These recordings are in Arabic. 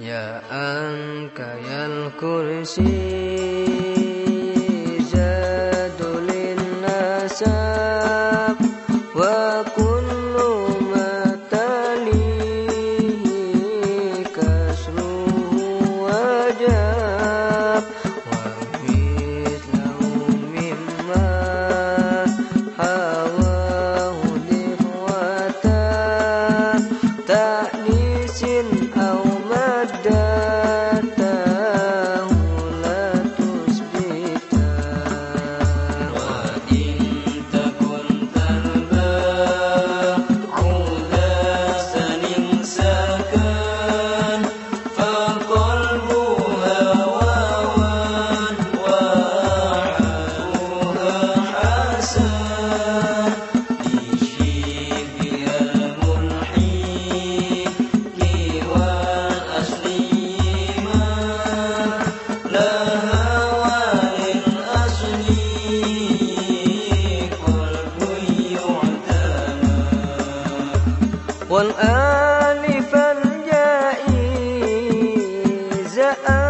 يا أنك يا الكرسي فالجائز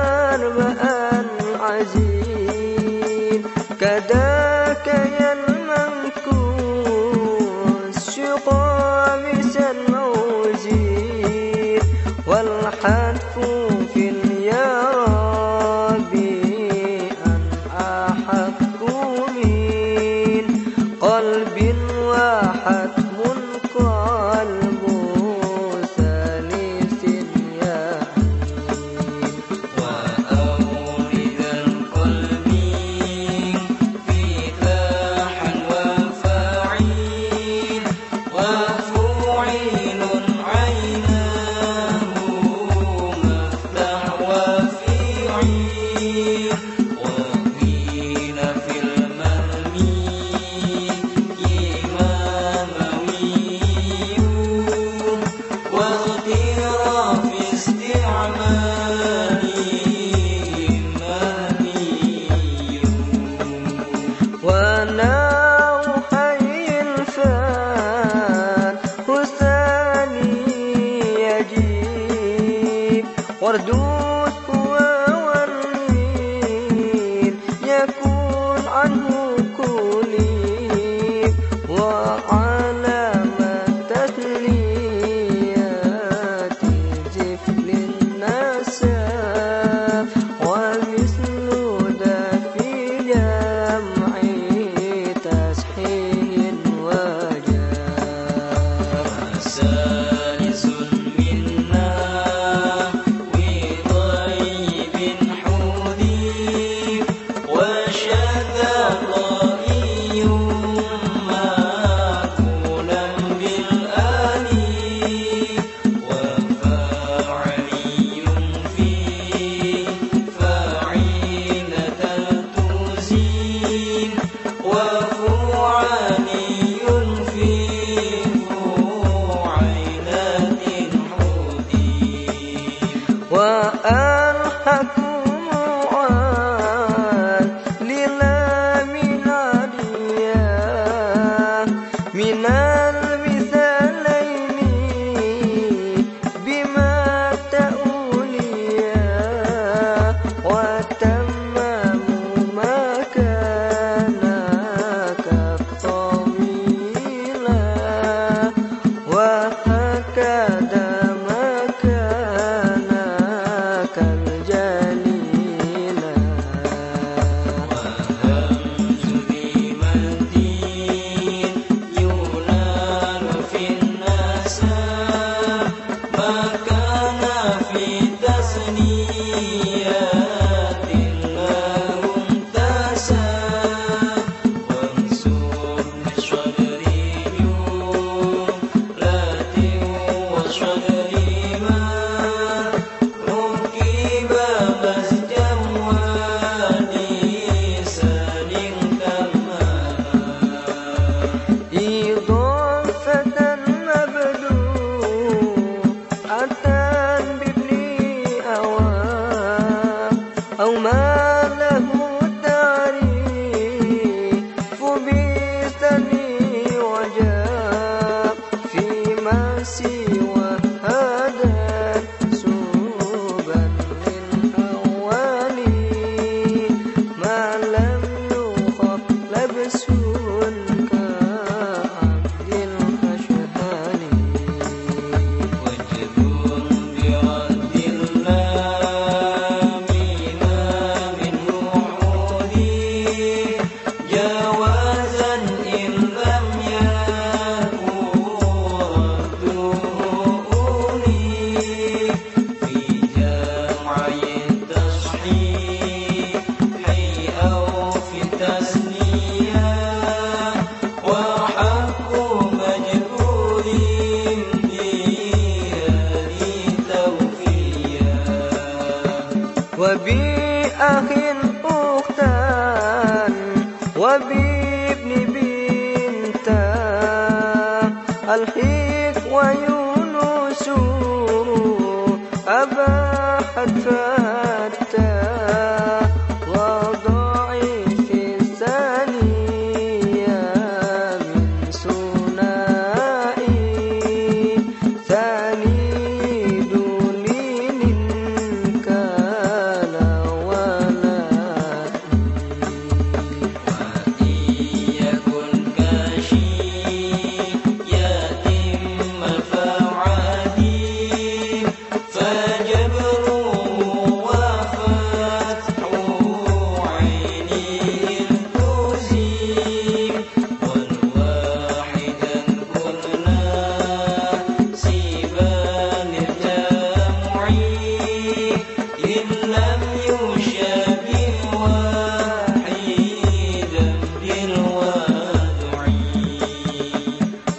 الحيك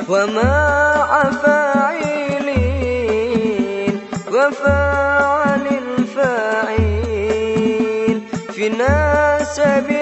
ومع فاعلين وفاعل الفاعل في ناسب